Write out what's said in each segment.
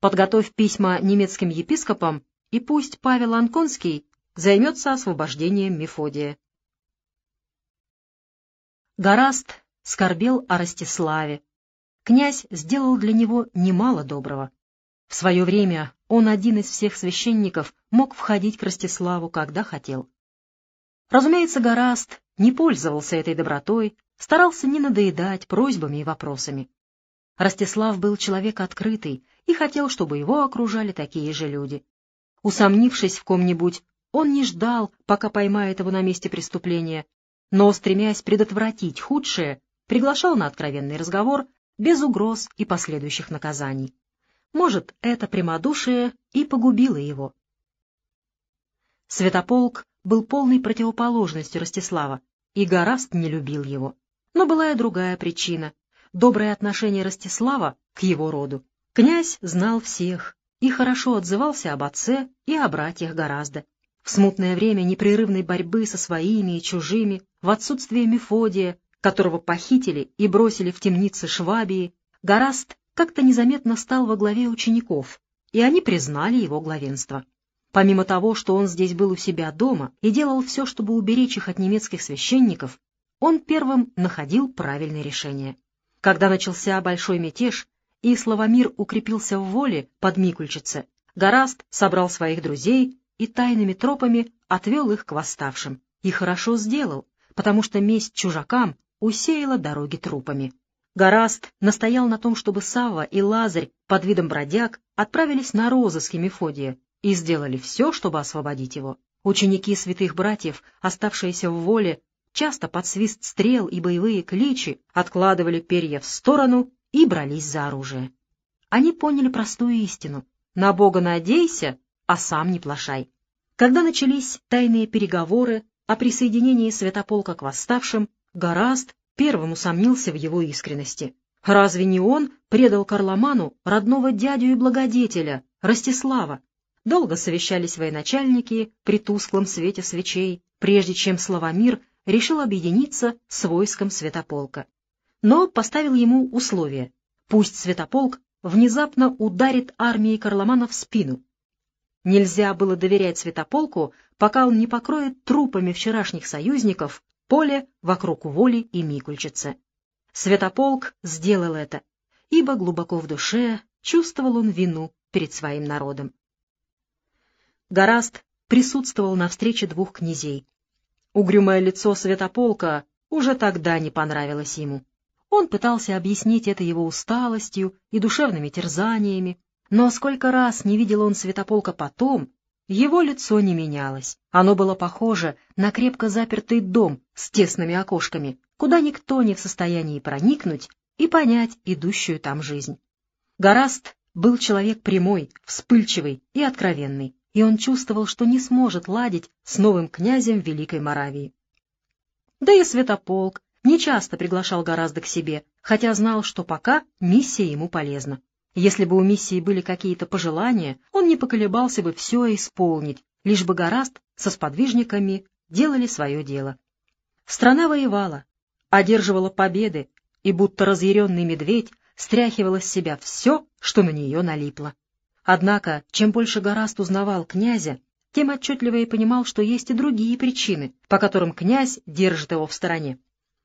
подготовь письма немецким епископам, и пусть Павел Анконский займется освобождением Мефодия. Гораст скорбел о Ростиславе. Князь сделал для него немало доброго. В свое время он один из всех священников мог входить к Ростиславу, когда хотел. Разумеется, Гораст не пользовался этой добротой, старался не надоедать просьбами и вопросами. Ростислав был человек открытый и хотел, чтобы его окружали такие же люди. Усомнившись в ком-нибудь, он не ждал, пока поймает его на месте преступления, но, стремясь предотвратить худшее, приглашал на откровенный разговор без угроз и последующих наказаний. Может, это прямодушие и погубило его. Святополк был полной противоположностью Ростислава, и Гораст не любил его. Но была и другая причина — доброе отношение Ростислава к его роду. Князь знал всех и хорошо отзывался об отце и о братьях гораздо. В смутное время непрерывной борьбы со своими и чужими, в отсутствие Мефодия, которого похитили и бросили в темницы Швабии, Гораст как-то незаметно стал во главе учеников, и они признали его главенство. Помимо того, что он здесь был у себя дома и делал все, чтобы уберечь их от немецких священников, он первым находил правильное решение. Когда начался большой мятеж, и Славомир укрепился в воле под Микульчице, Гораст собрал своих друзей и тайными тропами отвел их к восставшим. И хорошо сделал, потому что месть чужакам усеяла дороги трупами. Гораст настоял на том, чтобы Савва и Лазарь под видом бродяг отправились на розыски Мефодия и сделали все, чтобы освободить его. Ученики святых братьев, оставшиеся в воле, часто под свист стрел и боевые кличи откладывали перья в сторону и брались за оружие. Они поняли простую истину — на Бога надейся, а сам не плашай. Когда начались тайные переговоры о присоединении Святополка к восставшим, Гораст первым усомнился в его искренности. Разве не он предал Карломану родного дядю и благодетеля, Ростислава? Долго совещались военачальники при тусклом свете свечей, прежде чем Славомир решил объединиться с войском Святополка. Но поставил ему условие — пусть Святополк внезапно ударит армией Карломана в спину. Нельзя было доверять Святополку, пока он не покроет трупами вчерашних союзников поле вокруг воли и Микульчицы. Святополк сделал это, ибо глубоко в душе чувствовал он вину перед своим народом. Гораст присутствовал на встрече двух князей. Угрюмое лицо Святополка уже тогда не понравилось ему. Он пытался объяснить это его усталостью и душевными терзаниями, но сколько раз не видел он Святополка потом, его лицо не менялось. Оно было похоже на крепко запертый дом с тесными окошками, куда никто не в состоянии проникнуть и понять идущую там жизнь. Гораст был человек прямой, вспыльчивый и откровенный и он чувствовал, что не сможет ладить с новым князем Великой Моравии. Да и Святополк нечасто приглашал гораздо к себе, хотя знал, что пока миссия ему полезна. Если бы у миссии были какие-то пожелания, он не поколебался бы все исполнить, лишь бы гораст со сподвижниками делали свое дело. Страна воевала, одерживала победы, и будто разъяренный медведь стряхивала с себя все, что на нее налипло. Однако, чем больше Гораст узнавал князя, тем отчетливее понимал, что есть и другие причины, по которым князь держит его в стороне.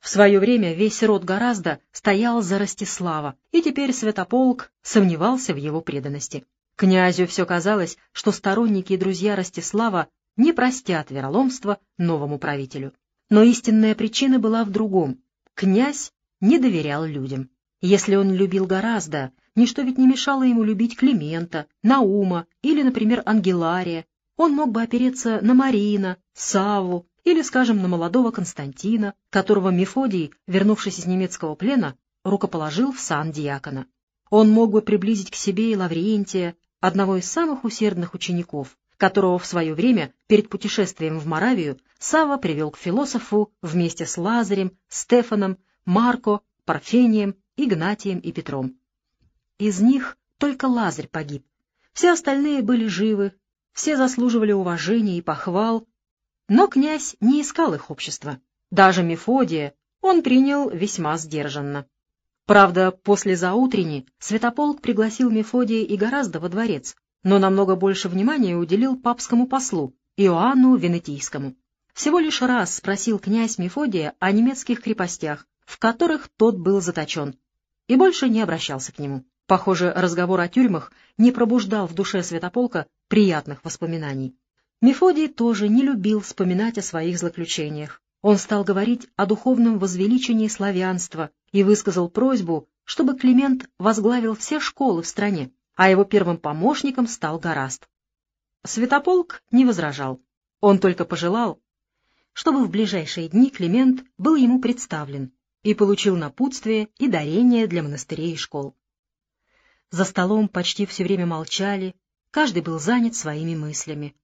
В свое время весь род Гораздо стоял за Ростислава, и теперь Святополк сомневался в его преданности. Князю все казалось, что сторонники и друзья Ростислава не простят вероломства новому правителю. Но истинная причина была в другом. Князь не доверял людям. Если он любил гораздо, ничто ведь не мешало ему любить Климента, Наума или, например, Ангелария. Он мог бы опереться на Марина, Саву или, скажем, на молодого Константина, которого Мефодий, вернувшись из немецкого плена, рукоположил в сан диакона. Он мог бы приблизить к себе и Лаврентия, одного из самых усердных учеников, которого в свое время перед путешествием в Моравию Сава привел к философу вместе с Лазарем, Стефаном, Марко, Парфением Игнатием и Петром. Из них только Лазарь погиб. Все остальные были живы, все заслуживали уважения и похвал, но князь не искал их общества. Даже Мефодия он принял весьма сдержанно. Правда, после заутрени Святополк пригласил Мефодия и гораздо во дворец, но намного больше внимания уделил папскому послу, Иоанну Венетийскому. Всего лишь раз спросил князь Мефодия о немецких крепостях, в которых тот был заточен, и больше не обращался к нему. Похоже, разговор о тюрьмах не пробуждал в душе Святополка приятных воспоминаний. Мефодий тоже не любил вспоминать о своих злоключениях. Он стал говорить о духовном возвеличении славянства и высказал просьбу, чтобы Климент возглавил все школы в стране, а его первым помощником стал Гораст. Святополк не возражал. Он только пожелал, чтобы в ближайшие дни Климент был ему представлен и получил напутствие и дарение для монастырей и школ. За столом почти все время молчали, каждый был занят своими мыслями.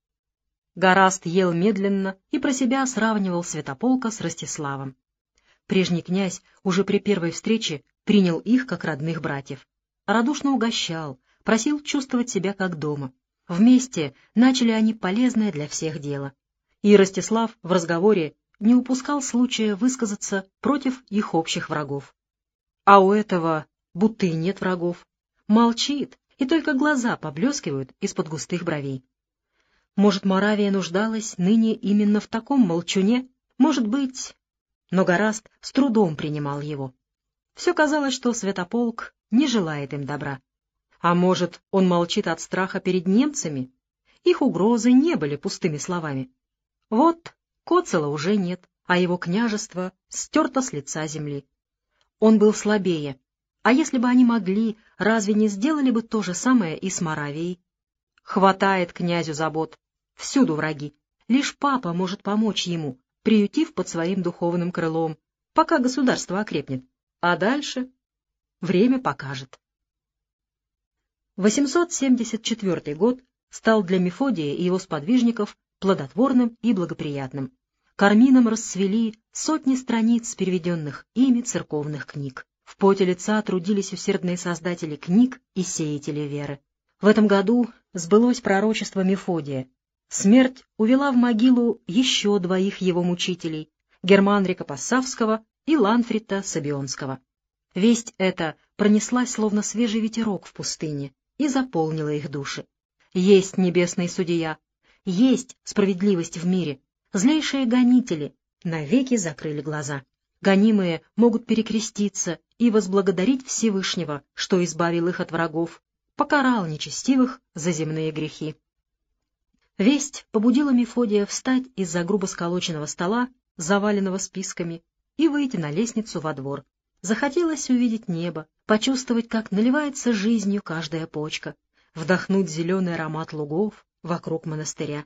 Гораст ел медленно и про себя сравнивал Святополка с Ростиславом. Прежний князь уже при первой встрече принял их как родных братьев. Радушно угощал, просил чувствовать себя как дома. Вместе начали они полезное для всех дело. И Ростислав в разговоре не упускал случая высказаться против их общих врагов. А у этого будто и нет врагов. Молчит, и только глаза поблескивают из-под густых бровей. Может, Моравия нуждалась ныне именно в таком молчуне? Может быть, но Гораст с трудом принимал его. Все казалось, что Святополк не желает им добра. А может, он молчит от страха перед немцами? Их угрозы не были пустыми словами. Вот Коцела уже нет, а его княжество стерто с лица земли. Он был слабее. А если бы они могли, разве не сделали бы то же самое и с Моравией? Хватает князю забот. Всюду враги. Лишь папа может помочь ему, приютив под своим духовным крылом, пока государство окрепнет. А дальше время покажет. 874 год стал для Мефодия и его сподвижников плодотворным и благоприятным. Кармином расцвели сотни страниц переведенных ими церковных книг. В поте лица трудились усердные создатели книг и сеятели веры. В этом году сбылось пророчество Мефодия, Смерть увела в могилу еще двоих его мучителей — Германрика Пассавского и Ланфрита Сабионского. Весть эта пронеслась, словно свежий ветерок в пустыне, и заполнила их души. Есть небесный судья, есть справедливость в мире. Злейшие гонители навеки закрыли глаза. Гонимые могут перекреститься и возблагодарить Всевышнего, что избавил их от врагов, покарал нечестивых за земные грехи. Весть побудила Мефодия встать из-за грубо сколоченного стола, заваленного списками, и выйти на лестницу во двор. Захотелось увидеть небо, почувствовать, как наливается жизнью каждая почка, вдохнуть зеленый аромат лугов вокруг монастыря.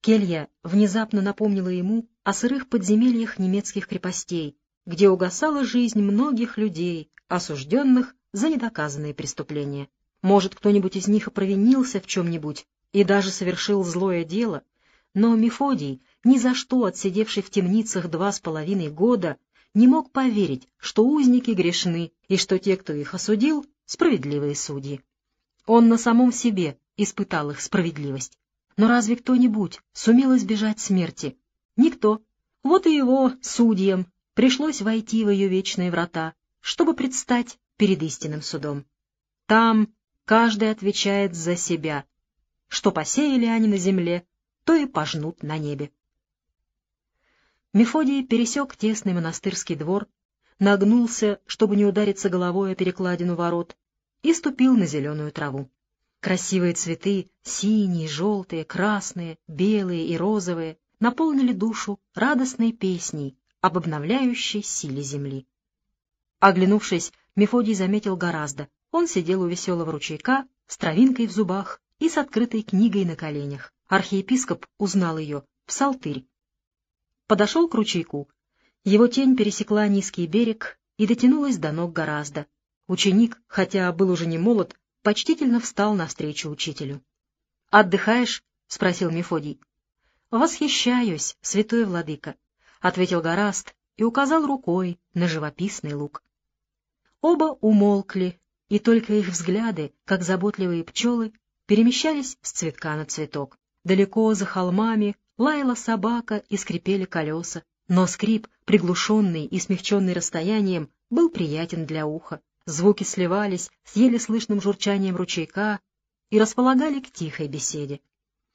Келья внезапно напомнила ему о сырых подземельях немецких крепостей, где угасала жизнь многих людей, осужденных за недоказанные преступления. Может, кто-нибудь из них и провинился в чем-нибудь, и даже совершил злое дело, но Мефодий, ни за что отсидевший в темницах два с половиной года, не мог поверить, что узники грешны и что те, кто их осудил, справедливые судьи. Он на самом себе испытал их справедливость. Но разве кто-нибудь сумел избежать смерти? Никто. Вот и его, судьям, пришлось войти в ее вечные врата, чтобы предстать перед истинным судом. Там каждый отвечает за себя, что посеяли они на земле, то и пожнут на небе. Мефодий пересек тесный монастырский двор, нагнулся, чтобы не удариться головой о перекладину ворот, и ступил на зеленую траву. Красивые цветы, синие, желтые, красные, белые и розовые, наполнили душу радостной песней об обновляющей силе земли. Оглянувшись, Мефодий заметил гораздо. Он сидел у веселого ручейка с травинкой в зубах и с открытой книгой на коленях. Архиепископ узнал ее, псалтырь. Подошел к ручейку. Его тень пересекла низкий берег и дотянулась до ног гораздо. Ученик, хотя был уже не молод, почтительно встал навстречу учителю. — Отдыхаешь? — спросил Мефодий. — Восхищаюсь, святой владыка, — ответил Гораст и указал рукой на живописный луг. Оба умолкли, и только их взгляды, как заботливые пчелы, перемещались с цветка на цветок. Далеко за холмами лаяла собака и скрипели колеса, но скрип, приглушенный и смягченный расстоянием, был приятен для уха. Звуки сливались с еле слышным журчанием ручейка и располагали к тихой беседе.